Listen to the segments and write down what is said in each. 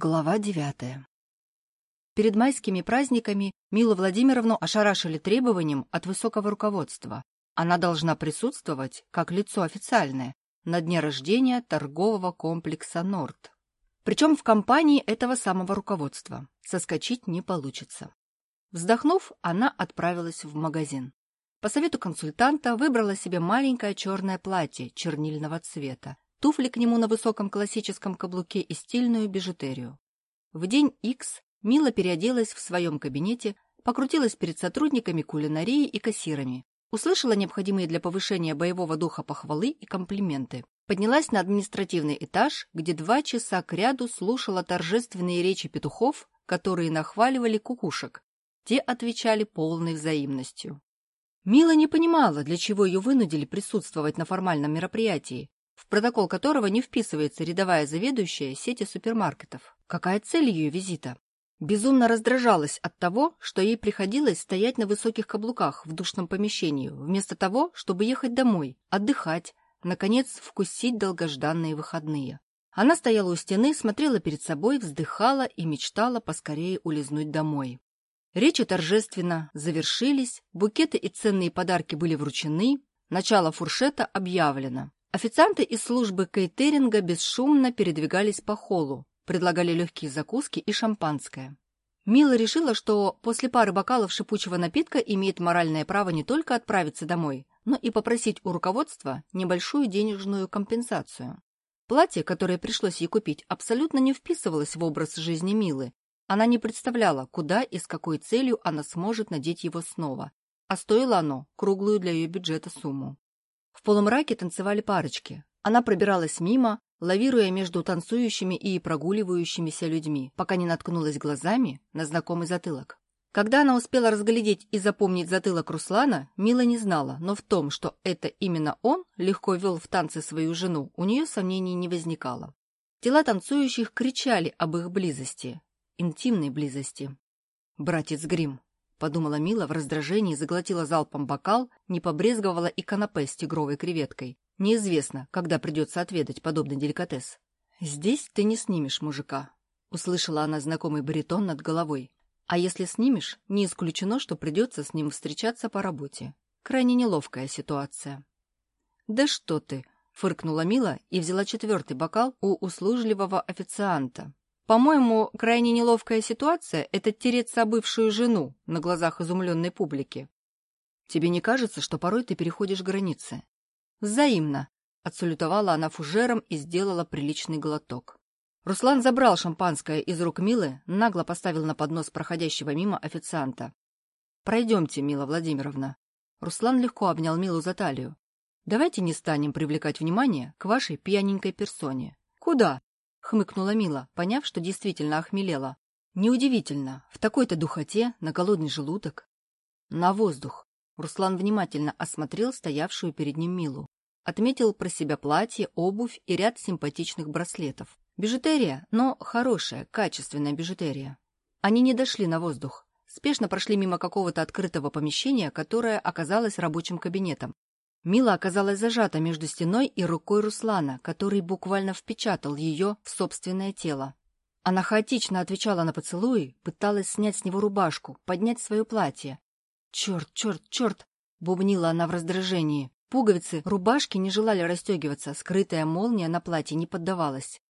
Глава девятая. Перед майскими праздниками Милу Владимировну ошарашили требованием от высокого руководства. Она должна присутствовать, как лицо официальное, на дне рождения торгового комплекса «Норд». Причем в компании этого самого руководства. Соскочить не получится. Вздохнув, она отправилась в магазин. По совету консультанта выбрала себе маленькое черное платье чернильного цвета, туфли к нему на высоком классическом каблуке и стильную бижутерию. В день X Мила переоделась в своем кабинете, покрутилась перед сотрудниками кулинарии и кассирами, услышала необходимые для повышения боевого духа похвалы и комплименты, поднялась на административный этаж, где два часа кряду слушала торжественные речи петухов, которые нахваливали кукушек. Те отвечали полной взаимностью. Мила не понимала, для чего ее вынудили присутствовать на формальном мероприятии, в протокол которого не вписывается рядовая заведующая сети супермаркетов. Какая цель ее визита? Безумно раздражалась от того, что ей приходилось стоять на высоких каблуках в душном помещении, вместо того, чтобы ехать домой, отдыхать, наконец вкусить долгожданные выходные. Она стояла у стены, смотрела перед собой, вздыхала и мечтала поскорее улизнуть домой. Речи торжественно завершились, букеты и ценные подарки были вручены, начало фуршета объявлено. Официанты из службы кейтеринга бесшумно передвигались по холлу, предлагали легкие закуски и шампанское. Мила решила, что после пары бокалов шипучего напитка имеет моральное право не только отправиться домой, но и попросить у руководства небольшую денежную компенсацию. Платье, которое пришлось ей купить, абсолютно не вписывалось в образ жизни Милы. Она не представляла, куда и с какой целью она сможет надеть его снова, а стоило оно круглую для ее бюджета сумму. В полумраке танцевали парочки. Она пробиралась мимо, лавируя между танцующими и прогуливающимися людьми, пока не наткнулась глазами на знакомый затылок. Когда она успела разглядеть и запомнить затылок Руслана, Мила не знала, но в том, что это именно он легко вел в танцы свою жену, у нее сомнений не возникало. Тела танцующих кричали об их близости, интимной близости. «Братец Грим, — подумала Мила в раздражении, заглотила залпом бокал, не побрезговала и канапе с тигровой креветкой. Неизвестно, когда придется отведать подобный деликатес. «Здесь ты не снимешь мужика», — услышала она знакомый баритон над головой. «А если снимешь, не исключено, что придется с ним встречаться по работе. Крайне неловкая ситуация». «Да что ты!» — фыркнула Мила и взяла четвертый бокал у услужливого официанта, по-моему, крайне неловкая ситуация — это тереться бывшую жену на глазах изумленной публики. Тебе не кажется, что порой ты переходишь границы? Взаимно. Отсалютовала она фужером и сделала приличный глоток. Руслан забрал шампанское из рук Милы, нагло поставил на поднос проходящего мимо официанта. «Пройдемте, Мила Владимировна». Руслан легко обнял Милу за талию. «Давайте не станем привлекать внимание к вашей пьяненькой персоне». «Куда?» — хмыкнула Мила, поняв, что действительно охмелела. Неудивительно, в такой-то духоте, на голодный желудок. На воздух. Руслан внимательно осмотрел стоявшую перед ним Милу. Отметил про себя платье, обувь и ряд симпатичных браслетов. Бижутерия, но хорошая, качественная бижутерия. Они не дошли на воздух. Спешно прошли мимо какого-то открытого помещения, которое оказалось рабочим кабинетом. Мила оказалась зажата между стеной и рукой Руслана, который буквально впечатал ее в собственное тело. Она хаотично отвечала на поцелуи, пыталась снять с него рубашку, поднять свое платье. «Черт, черт, черт!» — бубнила она в раздражении. Пуговицы рубашки не желали расстегиваться, скрытая молния на платье не поддавалась.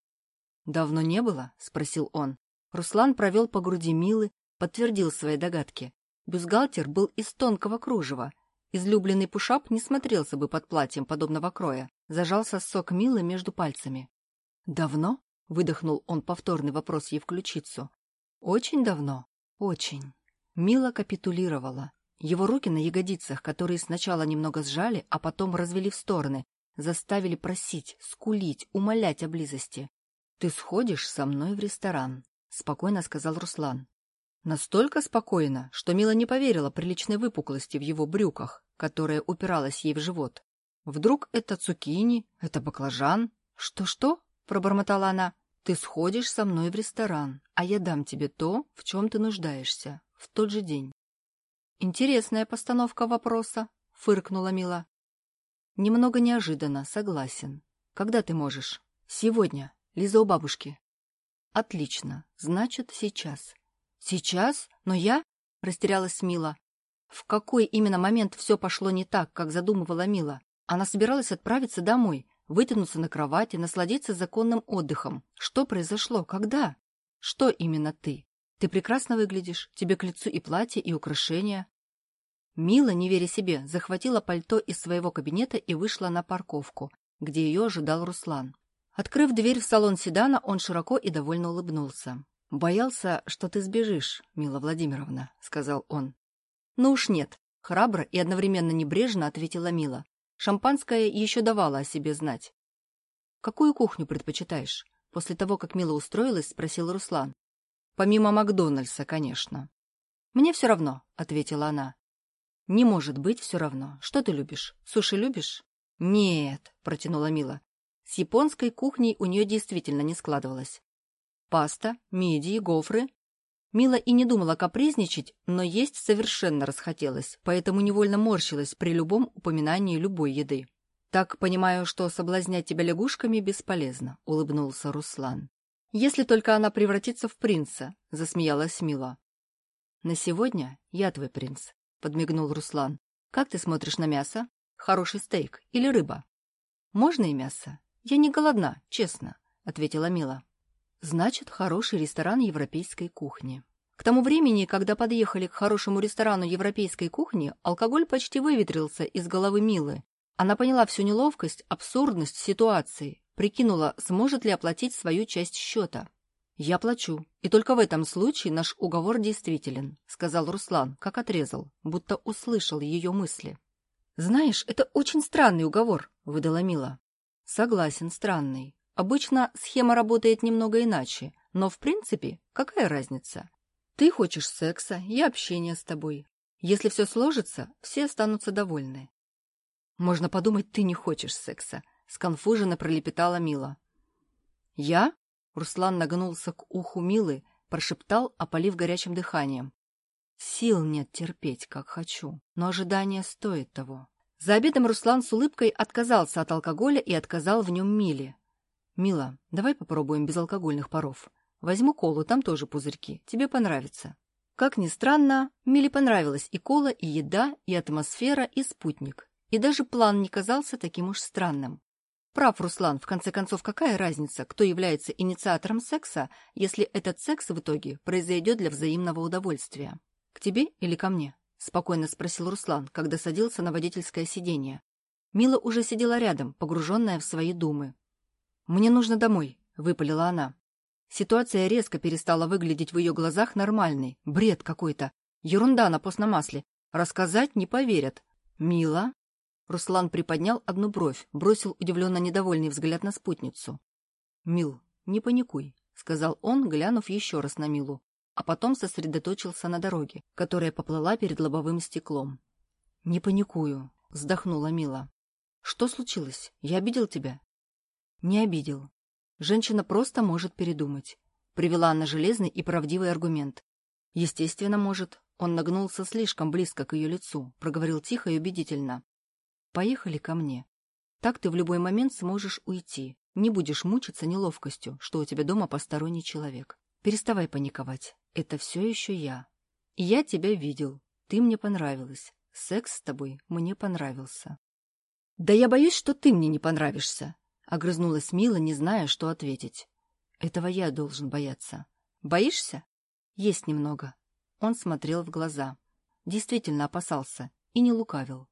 «Давно не было?» — спросил он. Руслан провел по груди Милы, подтвердил свои догадки. Бюстгальтер был из тонкого кружева, Излюбленный пушап не смотрелся бы под платьем подобного кроя. Зажался сок Милы между пальцами. «Давно?» — выдохнул он повторный вопрос ей в ключицу. «Очень давно. Очень». Мила капитулировала. Его руки на ягодицах, которые сначала немного сжали, а потом развели в стороны, заставили просить, скулить, умолять о близости. «Ты сходишь со мной в ресторан», — спокойно сказал Руслан. Настолько спокойно, что Мила не поверила приличной выпуклости в его брюках, которая упиралась ей в живот. Вдруг это цукини, это баклажан? Что-что? — пробормотала она. Ты сходишь со мной в ресторан, а я дам тебе то, в чем ты нуждаешься, в тот же день. Интересная постановка вопроса, — фыркнула Мила. Немного неожиданно, согласен. Когда ты можешь? Сегодня. Лиза у бабушки. Отлично. Значит, сейчас. Сейчас? Но я? Растерялась Мила. В какой именно момент все пошло не так, как задумывала Мила? Она собиралась отправиться домой, вытянуться на кровати, насладиться законным отдыхом. Что произошло? Когда? Что именно ты? Ты прекрасно выглядишь. Тебе к лицу и платье, и украшения. Мила, не веря себе, захватила пальто из своего кабинета и вышла на парковку, где ее ожидал Руслан. Открыв дверь в салон седана, он широко и довольно улыбнулся. «Боялся, что ты сбежишь, Мила Владимировна», — сказал он. «Ну уж нет», — храбро и одновременно небрежно ответила Мила. Шампанское еще давало о себе знать. «Какую кухню предпочитаешь?» После того, как Мила устроилась, спросил Руслан. «Помимо Макдональдса, конечно». «Мне все равно», — ответила она. «Не может быть все равно. Что ты любишь? Суши любишь?» «Нет», — протянула Мила. С японской кухней у нее действительно не складывалось. Паста, мидии, гофры. Мила и не думала капризничать, но есть совершенно расхотелось, поэтому невольно морщилась при любом упоминании любой еды. «Так понимаю, что соблазнять тебя лягушками бесполезно», — улыбнулся Руслан. «Если только она превратится в принца», — засмеялась Мила. «На сегодня я твой принц», — подмигнул Руслан. «Как ты смотришь на мясо? Хороший стейк или рыба?» «Можно и мясо. Я не голодна, честно», — ответила Мила. Значит, хороший ресторан европейской кухни. К тому времени, когда подъехали к хорошему ресторану европейской кухни, алкоголь почти выветрился из головы Милы. Она поняла всю неловкость, абсурдность ситуации, прикинула, сможет ли оплатить свою часть счета. «Я плачу, и только в этом случае наш уговор действителен», — сказал Руслан, как отрезал, будто услышал ее мысли. «Знаешь, это очень странный уговор», — выдала Мила. «Согласен, странный. Обычно схема работает немного иначе, но в принципе какая разница? Ты хочешь секса и общения с тобой. Если все сложится, все останутся довольны. Можно подумать, ты не хочешь секса, сконфуженно пролепетала Мила. Я? Руслан нагнулся к уху Милы, прошептал, опалив горячим дыханием. Сил нет терпеть, как хочу, но ожидание стоит того. За обедом Руслан с улыбкой отказался от алкоголя и отказал в нем Миле. «Мила, давай попробуем безалкогольных паров. Возьму колу, там тоже пузырьки. Тебе понравится». Как ни странно, Миле понравилась и кола, и еда, и атмосфера, и спутник. И даже план не казался таким уж странным. Прав Руслан, в конце концов, какая разница, кто является инициатором секса, если этот секс в итоге произойдет для взаимного удовольствия? К тебе или ко мне? Спокойно спросил Руслан, когда садился на водительское сиденье. Мила уже сидела рядом, погруженная в свои думы. «Мне нужно домой», — выпалила она. Ситуация резко перестала выглядеть в ее глазах нормальной. Бред какой-то. Ерунда на постном масле. Рассказать не поверят. «Мила?» Руслан приподнял одну бровь, бросил удивленно недовольный взгляд на спутницу. «Мил, не паникуй», — сказал он, глянув еще раз на Милу, а потом сосредоточился на дороге, которая поплыла перед лобовым стеклом. «Не паникую», — вздохнула Мила. «Что случилось? Я обидел тебя?» Не обидел. Женщина просто может передумать. Привела она железный и правдивый аргумент. Естественно, может. Он нагнулся слишком близко к ее лицу, проговорил тихо и убедительно. «Поехали ко мне. Так ты в любой момент сможешь уйти. Не будешь мучиться неловкостью, что у тебя дома посторонний человек. Переставай паниковать. Это все еще я. Я тебя видел. Ты мне понравилась. Секс с тобой мне понравился. Да я боюсь, что ты мне не понравишься. Огрызнулась Мила, не зная, что ответить. Этого я должен бояться. Боишься? Есть немного. Он смотрел в глаза. Действительно опасался и не лукавил.